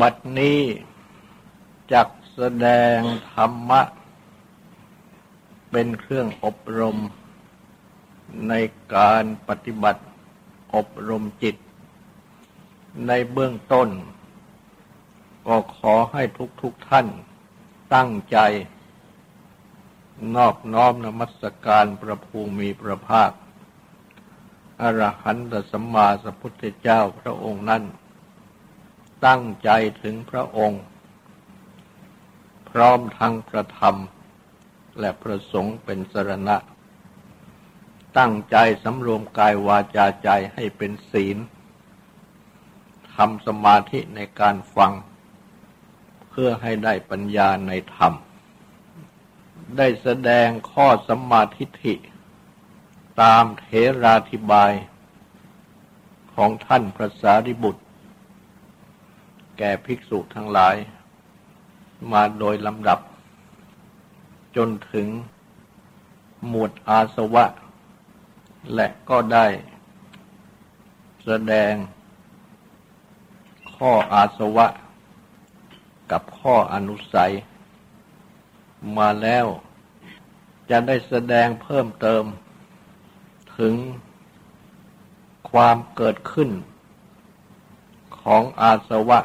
บัดนี้จักแสดงธรรมะ เป็นเครื่องอบรม ในการปฏิบัติอบรมจิต ในเบื้องต้น ก็ขอให้ทุกทุกท่านตั้งใจ นอบน้อมนมัสการพระภูมิพระภาค อรหันตสัมมาสัพพุทธเจ้าพระองค์นั้น ตั้งใจถึงพระองค์ พร้อมทั้งประธรรม และประสงค์เป็นสรณะ ตั้งใจสำรวมกายวาจาใจให้เป็นศีลทำสมาธิในการฟัง เพื่อให้ได้ปัญญาในธรรม ได้แสดงข้อสมาทิฏฐิตามเทราธิบายของท่านพระสารีบุตร แก่ภิกษุทั้งหลาย มาโดยลำดับ จนถึงหมวดอาสวะ และก็ได้แสดงข้ออาสวะ กับข้ออนุสัย มาแล้วจะได้แสดงเพิ่มเติม ถึงความเกิดขึ้นของอาสวะ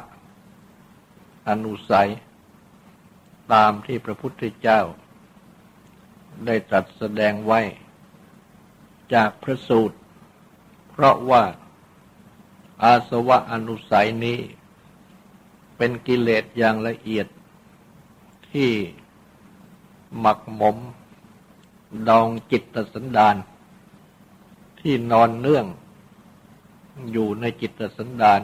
อนุสัย ตามที่พระพุทธเจ้า ได้ตรัสแสดงไว้ จากพระสูตร เพราะว่าอาสวะอนุสัยนี้ เป็นกิเลสอย่างละเอียดที่หมักหมม ดองจิตสันดาน ที่นอนเนื่อง อยู่ในจิตสันดาน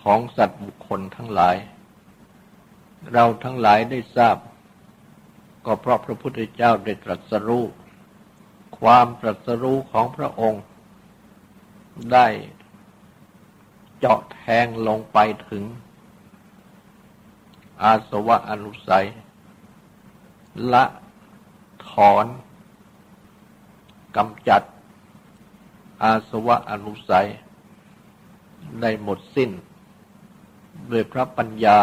ของสัตว์บุคคลทั้งหลาย เราทั้งหลายได้ทราบ ก็เพราะพระพุทธเจ้าได้ตรัสรู้ความตรัสรู้ของพระองค์ ได้เจาะแทงลงไปถึง อาสวะอนุสัย ละถอนกำจัด อาสวะอนุสัย ได้หมดสิ้น ด้วยพระปัญญา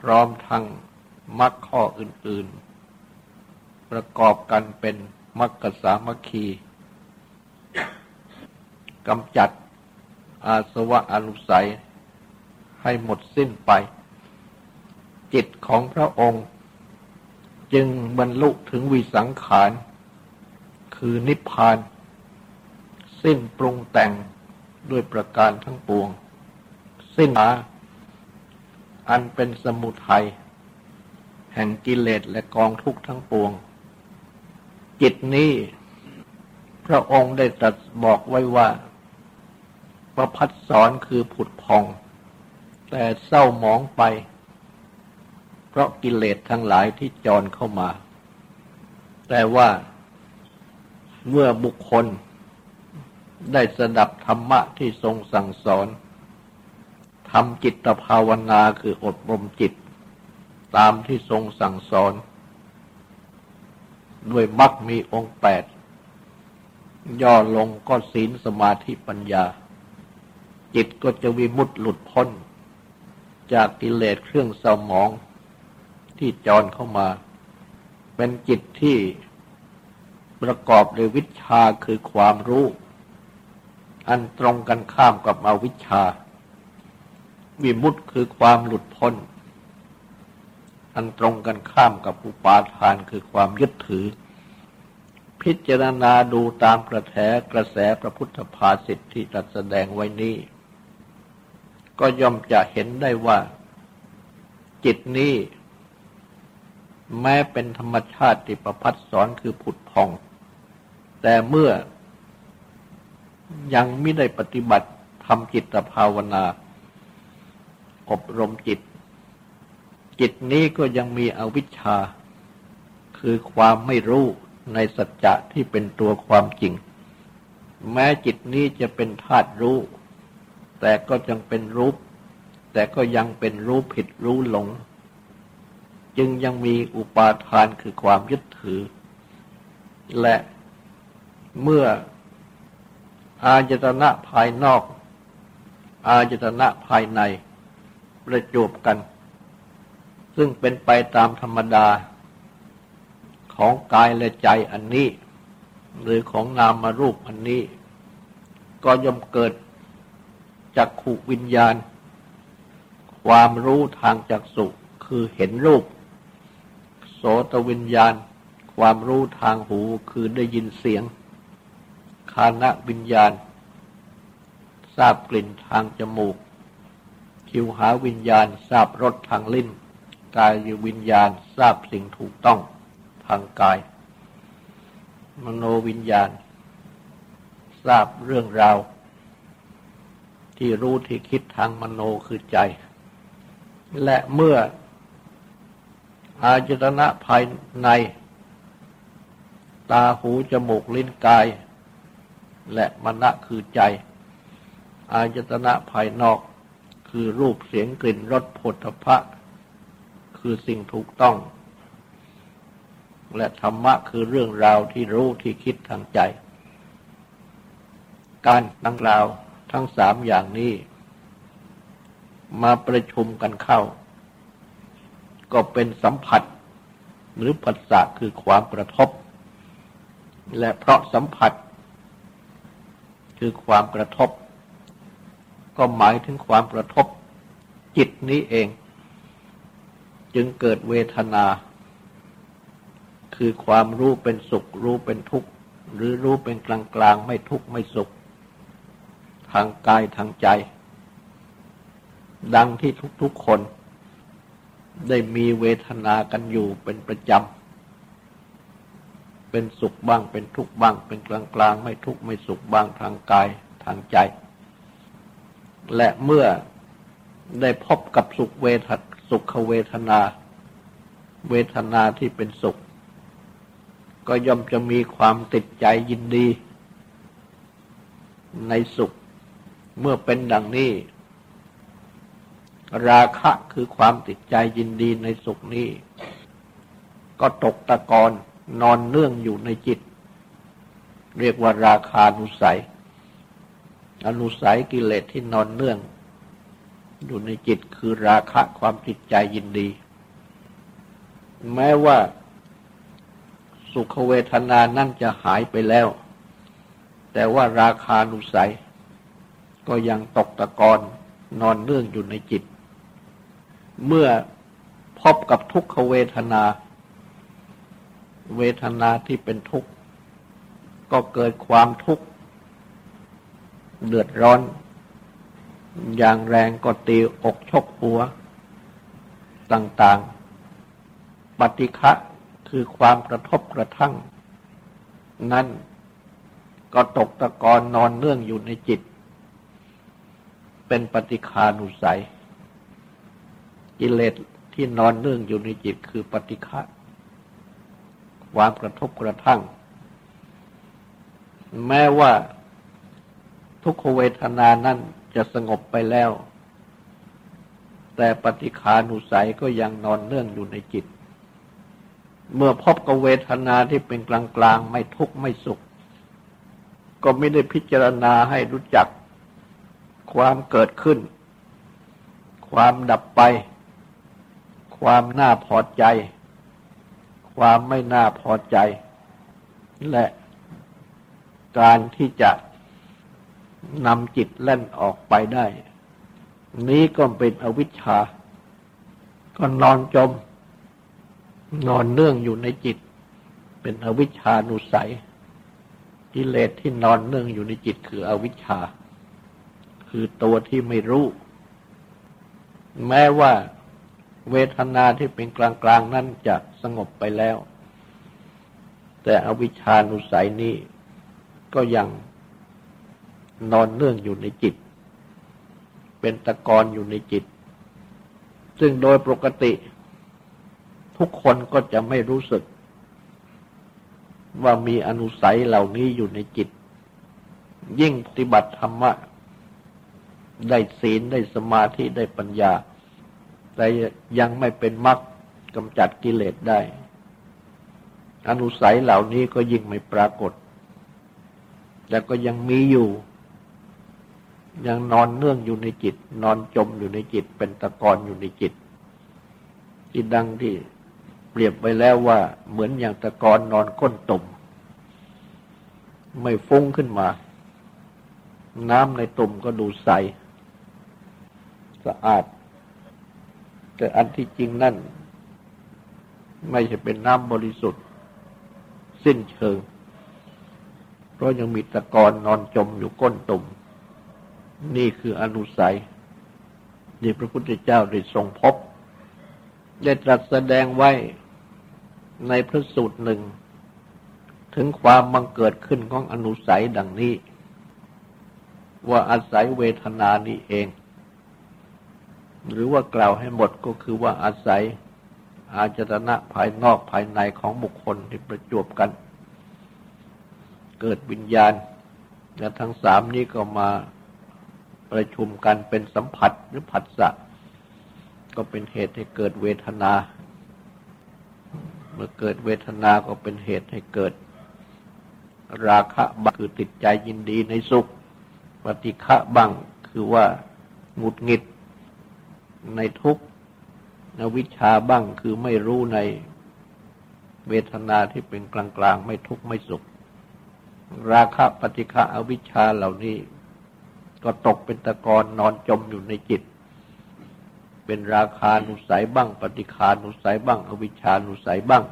พร้อมทั้งมรรคข้ออื่น ๆ ประกอบกันเป็นมรรคสามัคคีกำจัดอาสวะอนุสัยให้หมดสิ้นไป จิตของพระองค์ จึงบรรลุถึงวิสังขาร คือนิพพาน สิ้นปรุงแต่งด้วยประการทั้งปวง สิ้นหา อันเป็นสมุทัยแห่งกิเลสและกองทุกข์ทั้งปวง จิตนี้พระองค์ได้ตรัสบอกไว้ว่าประพัดสอนคือผุดพอง แต่เศร้าหมองไป เพราะกิเลสทั้งหลายที่จรเข้ามา แต่ว่าเมื่อบุคคลได้สดับธรรมะที่ทรงสั่งสอน ทำจิตภาวนาคืออดรมจิต ตามที่ทรงสั่งสอน ด้วยมักมีองค์แปด ย่อลงก็ศีลสมาธิปัญญา จิตก็จะวิมุตต์หลุดพ้น จากกิเลสเครื่องเศร้าหมองที่จรเข้ามา เป็นจิตที่ประกอบด้วยวิชาคือความรู้ อันตรงกันข้ามกับอวิชชา วิมุตต์คือความหลุดพ้น อันตรงกันข้ามกับอุปาทานคือความยึดถือ พิจารณาดูตามกระแสกระแสพระพุทธภาษิที่ตรัสแสดงไว้นี้ ก็ย่อมจะเห็นได้ว่า จิตนี้ แม้เป็นธรรมชาติที่ประพัดสอนคือผุดพอง แต่เมื่อยังไม่ได้ปฏิบัติทำจิตภาวนา อบรมจิต จิตนี้ก็ยังมีอวิชชา คือความไม่รู้ในสัจจะที่เป็นตัวความจริง แม้จิตนี้จะเป็นธาตุรู้ แต่ก็ยังเป็นรูปแต่ก็ยังเป็นรู้ผิดรู้หลง จึงยังมีอุปาทานคือความยึดถือ และเมื่ออาจตนะภายนอก อาจตนะภายใน ประจบกัน ซึ่งเป็นไปตามธรรมดาของกายและใจอันนี้ หรือของนามารูปอันนี้ ก็ย่อมเกิดจากขูวิญญาณ ความรู้ทางจักสุคือเห็นรูป โสตวิญญาณ ความรู้ทางหูคือได้ยินเสียง คานวิญญาณ ทราบกลิ่นทางจมูก คิวหาวิญญาณทราบรสทางลิ้น กายวิญญาณทราบสิ่งถูกต้องทางกาย มโนวิญญาณ ทราบเรื่องราว ที่รู้ที่คิดทางมโนคือใจ และเมื่ออาจตนะภายใน ตาหูจมูกลิ้นกาย และมณะคือใจ อาจตนะภายนอก คือรูปเสียงกลิ่นรสผลทพะคือสิ่งถูกต้อง และธรรมะคือเรื่องราวที่รู้ที่คิดทางใจ การตั้งราวทั้งสามอย่างนี้ มาประชุมกันเข้า ก็เป็นสัมผัสหรือผัสสะคือความกระทบ และเพราะสัมผัส คือความกระทบ ก็หมายถึงความกระทบจิตนี้เอง จึงเกิดเวทนา คือความรู้เป็นสุข รู้เป็นทุกข์ หรือรู้เป็นกลางกลางไม่ทุกข์ไม่สุข ทางกายทางใจ ดังที่ทุกๆคน ได้มีเวทนากันอยู่เป็นประจำเป็นสุขบ้างเป็นทุกข์บ้าง เป็นกลางกลางไม่ทุกข์ไม่สุขบ้างทางกายทางใจ และเมื่อได้พบกับสุขเวทสุขเวทนา เวทนาที่เป็นสุข ก็ย่อมจะมีความติดใจยินดี ในสุข เมื่อเป็นดังนี้ ราคะคือความติดใจยินดีในสุขนี้ ก็ตกตะกอนนอนเนื่องอยู่ในจิต เรียกว่าราคานุสัย อนุสัยกิเลสที่นอนเนื่อง อยู่ในจิตคือราคะความติดใจยินดี แม้ว่าสุขเวทนานั่นจะหายไปแล้ว แต่ว่าราคานุสัย ก็ยังตกตะกอนนอนเนื่องอยู่ในจิต เมื่อพบกับทุกขเวทนา เวทนาที่เป็นทุกข์ ก็เกิดความทุกข์ เดือดร้อน อย่างแรงก็ตีอกชกหัว ต่างๆ ปฏิฆะคือความกระทบกระทั่ง นั้นก็ตกตะกอนนอนเนื่องอยู่ในจิต เป็นปฏิคานุสัย กิเลสที่นอนเนื่องอยู่ในจิตคือปฏิฆะความกระทบกระทั่ง แม้ว่า ทุกขเวทนานั้นจะสงบไปแล้ว แต่ปฏิคานุสัยก็ยังนอนเนื่องอยู่ในจิต เมื่อพบกับเวทนาที่เป็นกลางๆ ไม่ทุกข์ไม่สุข ก็ไม่ได้พิจารณาให้รู้จักความเกิดขึ้น ความดับไป ความน่าพอใจ ความไม่น่าพอใจ และการที่จะ นำจิตเล่นออกไปได้ นี้ก็เป็นอวิชชา ก็นอนจม นอนเนื่องอยู่ในจิต เป็นอวิชชานุสัยกิเลสที่นอนเนื่องอยู่ในจิตคืออวิชชา คือตัวที่ไม่รู้ แม้ว่าเวทนาที่เป็นกลางๆนั้นจะสงบไปแล้ว แต่อวิชชานุสัยนี้ก็ยัง นอนเนื่องอยู่ในจิต เป็นตะกอนอยู่ในจิต ซึ่งโดยปกติ ทุกคนก็จะไม่รู้สึก ว่ามีอนุสัยเหล่านี้อยู่ในจิต ยิ่งปฏิบัติธรรมะ ได้ศีลได้สมาธิได้ปัญญา แต่ยังไม่เป็นมรรคกำจัดกิเลสได้ อนุสัยเหล่านี้ก็ยิ่งไม่ปรากฏ แต่ก็ยังมีอยู่ ยังนอนเนื่องอยู่ในจิต นอนจมอยู่ในจิต เป็นตะกอนอยู่ในจิตที่ดังที่เปรียบไปแล้วว่าเหมือนอย่างตะกอนนอนก้นตุ่มไม่ฟุ้งขึ้นมา น้ำในตุ่มก็ดูใส สะอาด แต่อันที่จริงนั่น ไม่ใช่เป็นน้ำบริสุทธิ์ สิ้นเชิง เพราะยังมีตะกอนนอนจมอยู่ก้นตุ่ม นี่คืออนุสัยที่พระพุทธเจ้าได้ทรงพบ ได้ตรัสแสดงไว้ในพระสูตรหนึ่ง ถึงความบังเกิดขึ้นของอนุสัยดังนี้ ว่าอาศัยเวทนานี้เอง หรือว่ากล่าวให้หมดก็คือว่าอาศัยอาจตนะภายนอกภายในของบุคคลที่ประจวบกัน เกิดวิญญาณ และทั้งสามนี้ก็มา ประชุมกันเป็นสัมผัสหรือผัสสะก็เป็นเหตุให้เกิดเวทนา เมื่อเกิดเวทนาก็เป็นเหตุให้เกิด ราคะบังคือติดใจยินดีในสุข ปฏิฆะบังคือว่าหงุดหงิดในทุกข์นวิชาบ้างคือไม่รู้ในเวทนาที่เป็นกลางๆ ไม่ทุกข์ไม่สุข ราคะปฏิฆะอวิชชาเหล่านี้ ก็ตกเป็นตะกอนนอนจมอยู่ในจิต เป็นราคานุสัยบ้าง ปฏิคานุสัยบ้าง อวิชานุสัยบ้าง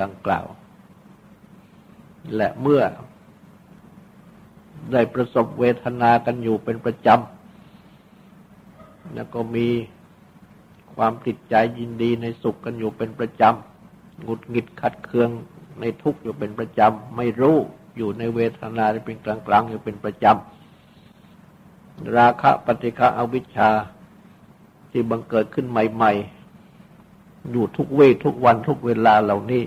ดังกล่าว และเมื่อ ได้ประสบเวทนากันอยู่เป็นประจำ แล้วก็มีความติดใจยินดีในสุขกันอยู่เป็นประจำหงุดหงิดขัดเคืองในทุกข์อยู่เป็นประจำ ไม่รู้อยู่ในเวทนาที่เป็นกลางๆอยู่เป็นประจำ ราคะปฏิฆะอวิชชาที่บังเกิดขึ้นใหม่ ๆ อยู่ทุกเวททุกวันทุกเวลาเหล่านี้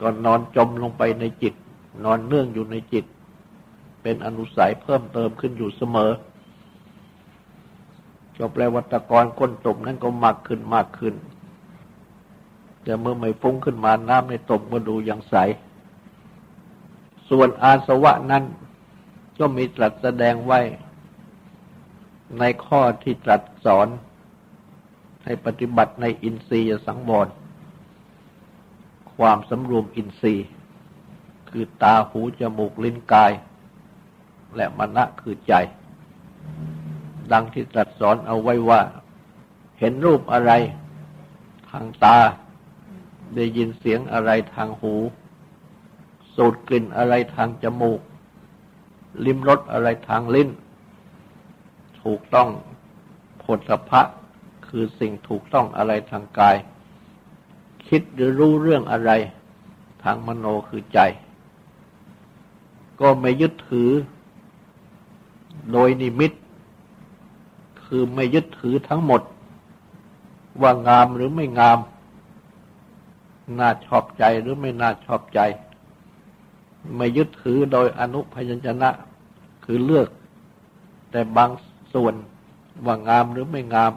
ก็นอนจมลงไปในจิต นอนเนื่องอยู่ในจิต เป็นอนุสัยเพิ่มเติมขึ้นอยู่เสมอก็แปลวัตกรก้นตุ่มนั้นก็มากขึ้นมากขึ้น แต่เมื่อไม่ฟุ้งขึ้นมาน้ำในตุ่มก็ดูอย่างใส ส่วนอาสวะนั้น ก็มีตรัสแสดงไว้ ในข้อที่ตรัสสอน ให้ปฏิบัติในอินทรียสังวรความสำรวมอินทรีย์ คือตาหูจมูกลิ้นกาย และมณะคือใจ ดังที่ตรัสสอนเอาไว้ว่า เห็นรูปอะไรทางตา ได้ยินเสียงอะไรทางหู สูดกลิ่นอะไรทางจมูก ลิ้มรสอะไรทางลิ้น ถูกต้องผลสะพะคือสิ่งถูกต้องอะไรทางกาย คิดหรือรู้เรื่องอะไรทางมโนคือใจ ก็ไม่ยึดถือ โดยนิมิต คือไม่ยึดถือทั้งหมด ว่างามหรือไม่งาม น่าชอบใจหรือไม่น่าชอบใจ ไม่ยึดถือโดยอนุพยัญชนะ คือเลือก แต่บางส่วนว่างามหรือไม่งาม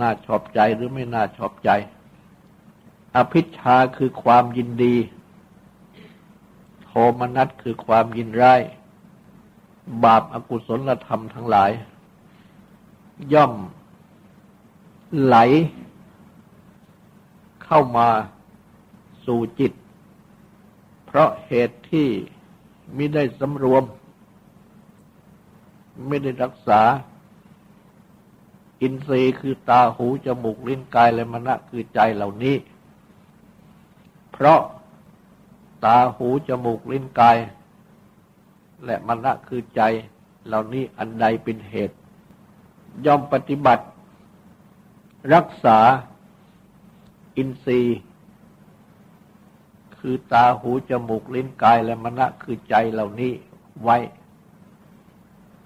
น่าชอบใจหรือไม่น่าชอบใจ อภิชาคือความยินดี โทมนัสคือความยินร้ายบาปอากุศลธรรมทั้งหลาย ย่อมไหล เข้ามาสู่จิต เพราะเหตุที่ไม่ได้สำรวม ไม่ได้รักษา อินทรีย์คือตาหู จมูก ลิ้นกายและมณะคือใจเหล่านี้ เพราะตาหู จมูก ลิ้นกาย และมณะคือใจเหล่านี้อันใดเป็นเหตุ ย่อมปฏิบัติ รักษาอินทรีย์ คือตาหูจมูกลิ้นกายและมณะคือใจเหล่านี้ไว้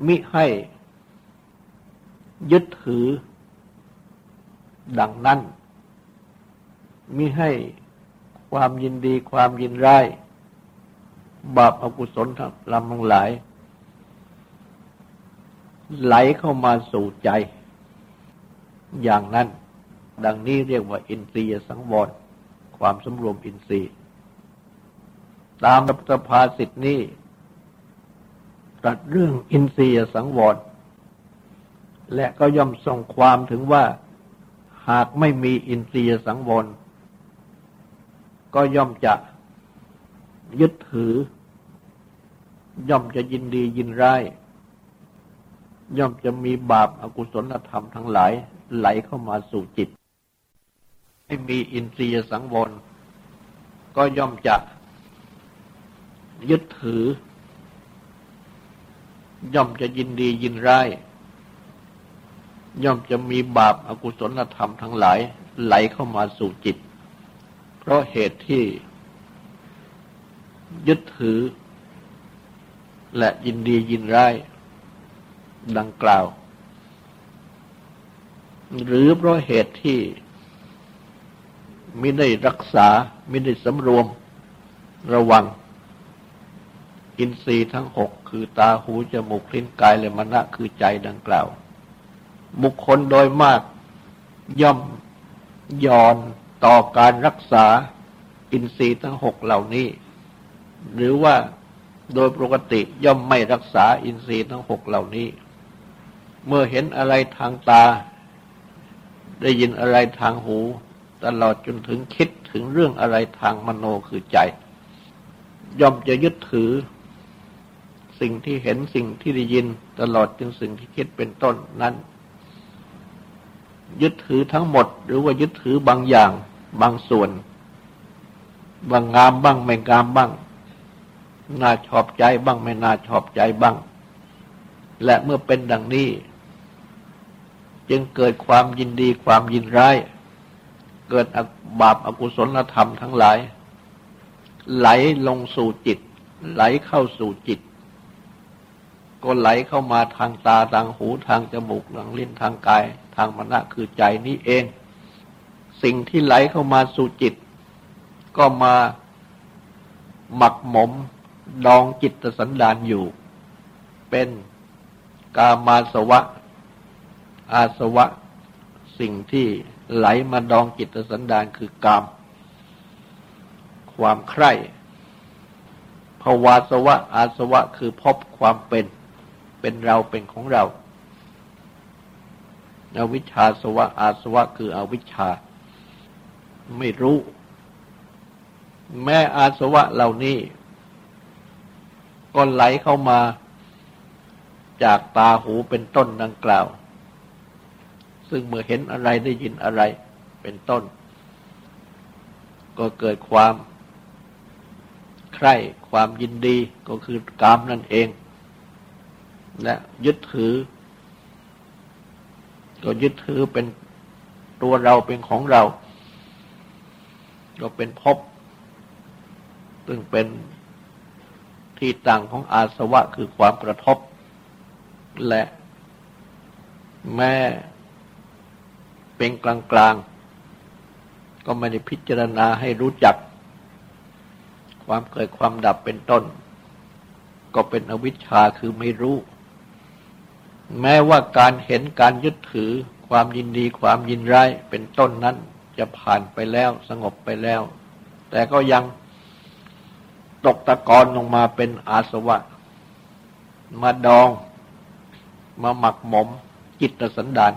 มิให้ยึดถือ ดังนั้น มิให้ความยินดีความยินร้าย บาปอกุศลทั้งลำทั้งหลาย ไหลเข้ามาสู่ใจ อย่างนั้น ดังนี้เรียกว่าอินทรียสังวรความสำรวมอินทรีย์ ตามรัฐภาสิทธินี้ตรัสเรื่องอินทรียสังวร และก็ย่อมส่งความถึงว่าหากไม่มีอินทรียสังวร ก็ย่อมจะยึดถือ ย่อมจะยินดียินร้าย ย่อมจะมีบาปอากุศลธรรมทั้งหลายไหลเข้ามาสู่จิต ไม่มีอินทรียสังวร ก็ย่อมจะ ยึดถือ ย่อมจะยินดียินร้าย ย่อมจะมีบาปอากุศลธรรมทั้งหลาย ไหลเข้ามาสู่จิต เพราะเหตุที่ ยึดถือ และยินดียินร้าย ดังกล่าว หรือเพราะเหตุที่ไม่ได้รักษาไม่ได้สำรวมระวัง อินทรีย์ทั้งหกคือตาหูจมูกลิ้นกายและมณะคือใจดังกล่าว บุคคลโดยมากย่อมย่อนต่อการรักษาอินทรีย์ทั้งหกเหล่านี้ หรือว่าโดยปกติย่อมไม่รักษาอินทรีย์ทั้งหกเหล่านี้ เมื่อเห็นอะไรทางตา ได้ยินอะไรทางหู ตลอดจนถึงคิดถึงเรื่องอะไรทางมโนคือใจ ย่อมจะยึดถือ สิ่งที่เห็นสิ่งที่ได้ยินตลอดจนสิ่งที่คิดเป็นต้นนั้น ยึดถือทั้งหมด หรือว่ายึดถือบางอย่าง บางส่วน บางงามบ้างไม่งามบ้าง น่าชอบใจบ้างไม่น่าชอบใจบ้าง และเมื่อเป็นดังนี้ จึงเกิดความยินดีความยินร้าย เกิดบาปอากุศลธรรมทั้งหลาย ไหลลงสู่จิต ไหลเข้าสู่จิต ก็ไหลเข้ามาทางตาทางหูทางจมูกทางลิ้นทางกาย ทางมณะคือใจนี้เอง สิ่งที่ไหลเข้ามาสู่จิต ก็มาหมักหมมดองจิตสันดานอยู่ เป็นกามาสวะ อาสวะ สิ่งที่ไหลมาดองจิตสันดานคือกาม ความใคร่ภาวาสวะ อาสวะคือพบความเป็น เป็นเราเป็นของเราอาวิชชาสวะอาสวะคืออวิชชา ไม่รู้ แม้อาสวะเหล่านี้ก็ไหลเข้ามาจากตาหูเป็นต้นดังกล่าว ซึ่งเมื่อเห็นอะไรได้ยินอะไรเป็นต้น ก็เกิดความใคร่ความยินดีก็คือกามนั่นเอง และยึดถือ ก็ยึดถือเป็นตัวเราเป็นของเรา ก็เป็นภพซึ่งเป็นที่ตั้งของอาสวะคือความกระทบ และแม่เป็นกลางกลางก็ไม่ได้พิจารณาให้รู้จัก ความเกิดความดับเป็นต้น ก็เป็นอวิชชาคือไม่รู้ แม้ว่าการเห็นการยึดถือความยินดีความยินร้ายเป็นต้นนั้นจะผ่านไปแล้วสงบไปแล้ว แต่ก็ยังตกตะกอนลงมาเป็นอาสวะ มาดอง มาหมักหมม จิตสันดาน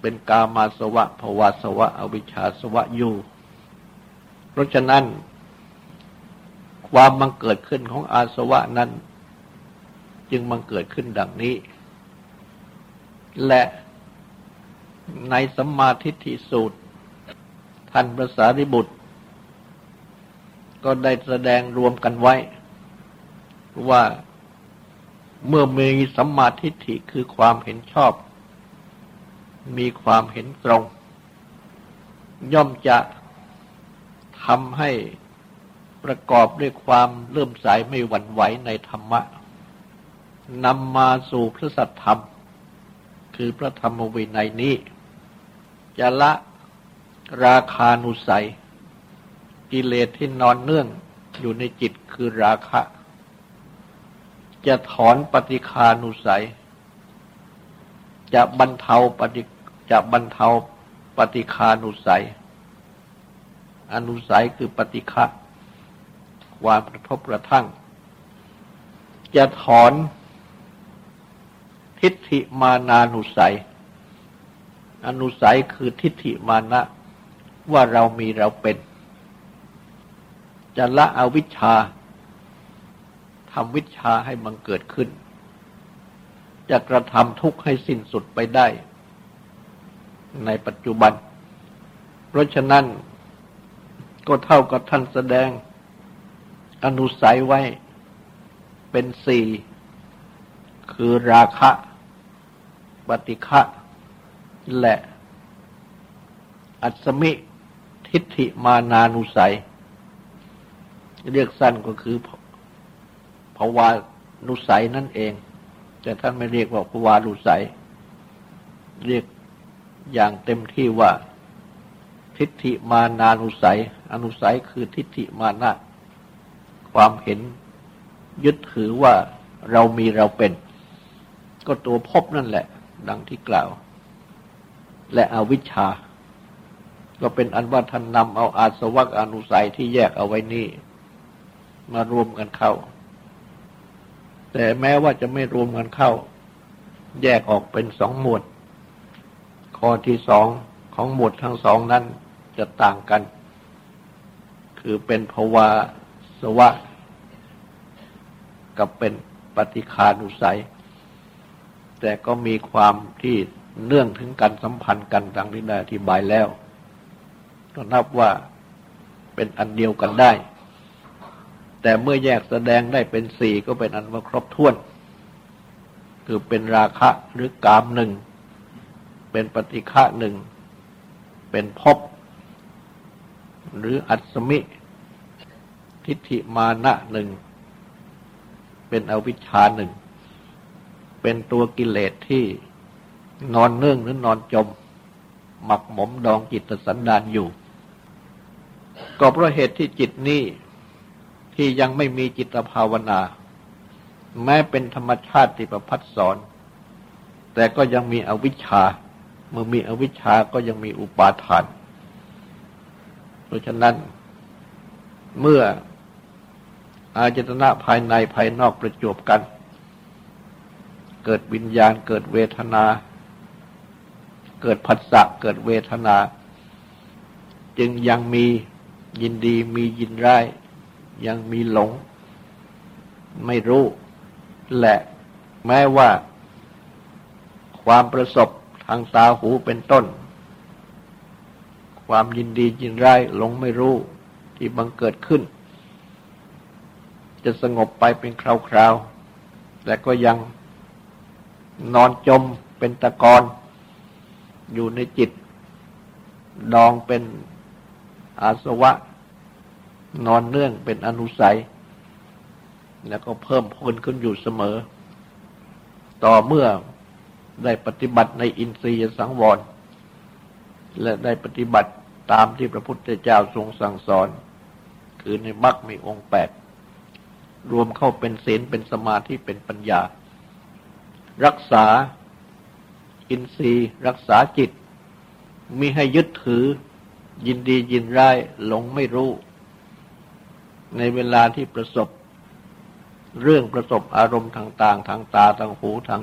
เป็นกามาสวะภวาสวะ อวิชชาสวะอยู่ เพราะฉะนั้น ความมังเกิดขึ้นของอาสวะนั้น จึงมังเกิดขึ้นดังนี้ และในสัมมาทิฏฐิสูตร ท่านพระสารีบุตร ก็ได้แสดงรวมกันไว้ ว่าเมื่อมีสัมมาทิฏฐิคือความเห็นชอบ มีความเห็นตรง ย่อมจะทำให้ประกอบด้วยความเลื่อมใสไม่หวั่นไหวในธรรมะ นำมาสู่พระสัทธรรม คือพระธรรมวินัยนี้ จะละราคานุสัย กิเลสที่นอนเนื่องอยู่ในจิตคือราคะ จะถอนปฏิคานุสัย จะบรรเทาปฏิจะบรรเทาปฏิคานุสัย อนุสัยคือปฏิฆะความกระทบกระทั่ง จะถอน ทิฏฐิมานานุสัย อนุสัยคือทิฏฐิมานะว่าเรามีเราเป็น จะละอวิชชาทำวิชาให้มันเกิดขึ้น จะกระทำทุกข์ให้สิ้นสุดไปได้ ในปัจจุบัน เพราะฉะนั้นก็เท่ากับท่านแสดง อนุสัยไว้เป็นสี่คือราคะ ปฏิฆะและ อัศมิ ทิฏฐิมานานุสัย เรียกสั้นก็คือภาวานุสัยนั่นเอง แต่ท่านไม่เรียกว่าภาวานุสัย เรียกอย่างเต็มที่ว่า ทิฏฐิมานานุสัย อนุสัยคือทิฏฐิมานะความเห็นยึดถือว่าเรามีเราเป็น ก็ตัวพบนั่นแหละ ดังที่กล่าว และอวิชชา ก็เป็นอันว่าท่านนำเอาอาสวัคอนุสัยที่แยกเอาไว้นี่ มารวมกันเข้า แต่แม้ว่าจะไม่รวมกันเข้า แยกออกเป็นสองหมวด ข้อที่สองของหมวดทั้งสองนั้นจะต่างกัน คือเป็นภวาสวะ กับเป็นปฏิคานุสัย แต่ก็มีความที่เนื่องถึงกันสัมพันธ์กันดังที่ได้อธิบายแล้ว ก็นับว่าเป็นอันเดียวกันได้ แต่เมื่อแยกแสดงได้เป็นสี่ก็เป็นอันว่าครบถ้วน คือเป็นราคะหรือกามหนึ่ง เป็นปฏิฆะหนึ่ง เป็นภพหรืออัศมิ ทิฏฐิมานะหนึ่ง เป็นอวิชชาหนึ่ง เป็นตัวกิเลสที่นอนเนื่องหรือนอนจม หมักหมมดองจิตสันดานอยู่ ก็เพราะเหตุที่จิตนี้ที่ยังไม่มีจิตภาวนา แม้เป็นธรรมชาติที่ประพัดสอน แต่ก็ยังมีอวิชชา เมื่อมีอวิชชาก็ยังมีอุปาทาน เพราะฉะนั้นเมื่ออาจตนะภายในภายนอกประจบกัน เกิดวิญญาณ เกิดเวทนา เกิดผัสสะเกิดเวทนา จึงยังมียินดีมียินร้าย ยังมีหลง ไม่รู้ และแม้ว่า ความประสบทางตาหูเป็นต้น ความยินดียินร้ายหลงไม่รู้ที่บังเกิดขึ้น จะสงบไปเป็นคราวๆแต่ก็ยัง นอนจมเป็นตะกอนอยู่ในจิต ดองเป็นอาสวะ นอนเนื่องเป็นอนุสัย แล้วก็เพิ่มพูนขึ้นอยู่เสมอ ต่อเมื่อได้ปฏิบัติในอินทรียสังวร และได้ปฏิบัติตามที่พระพุทธเจ้าทรงสั่งสอน คือในมรรคมีองค์แปดรวมเข้าเป็นศีลเป็นสมาธิเป็นปัญญา รักษาอินทรีย์รักษาจิตมีให้ยึดถือ ยินดียินร้ายหลงไม่รู้ ในเวลาที่ประสบ เรื่องประสบอารมณ์ทางต่างทางตาทางหูทาง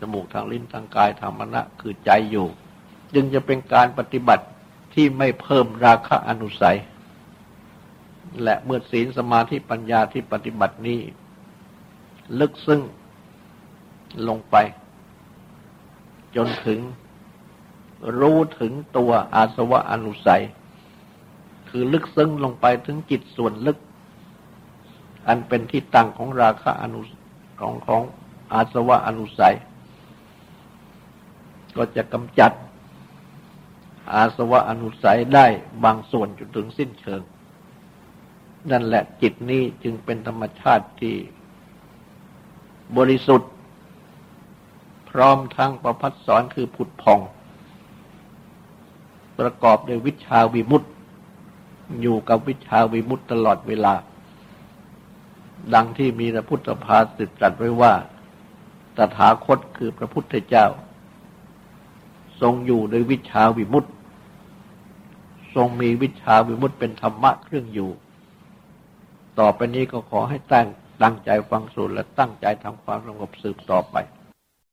จมูกทางลิ้นทางกายทางมณะคือใจอยู่ จึงจะเป็นการปฏิบัติที่ไม่เพิ่มราคะอนุสัย และเมื่อศีลสมาธิปัญญาที่ปฏิบัตินี้ ลึกซึ้ง ลงไป จนถึงรู้ถึงตัวอาสวะอนุสัย คือลึกซึ้งลงไปถึงจิตส่วนลึก อันเป็นที่ตั้งของราคะอนุของของอาสวะอนุสัย ก็จะกำจัด อาสวะอนุสัยได้บางส่วนจนถึงสิ้นเชิง นั่นแหละจิตนี้จึงเป็นธรรมชาติที่บริสุทธิ์ ร้อมทั้งประพัดสอนคือผุดพอง ประกอบด้วยวิชาวิมุตติ อยู่กับวิชาวิมุตติตลอดเวลา ดังที่มีพระพุทธภาษิตตรัสไว้ว่า ตถาคตคือพระพุทธเจ้า ทรงอยู่โดยวิชาวิมุตติ ทรงมีวิชาวิมุตติเป็นธรรมะเครื่องอยู่ ต่อไปนี้ก็ขอให้ตั้งตั้งใจฟังสูตรและตั้งใจทำความสงบสืบต่อไป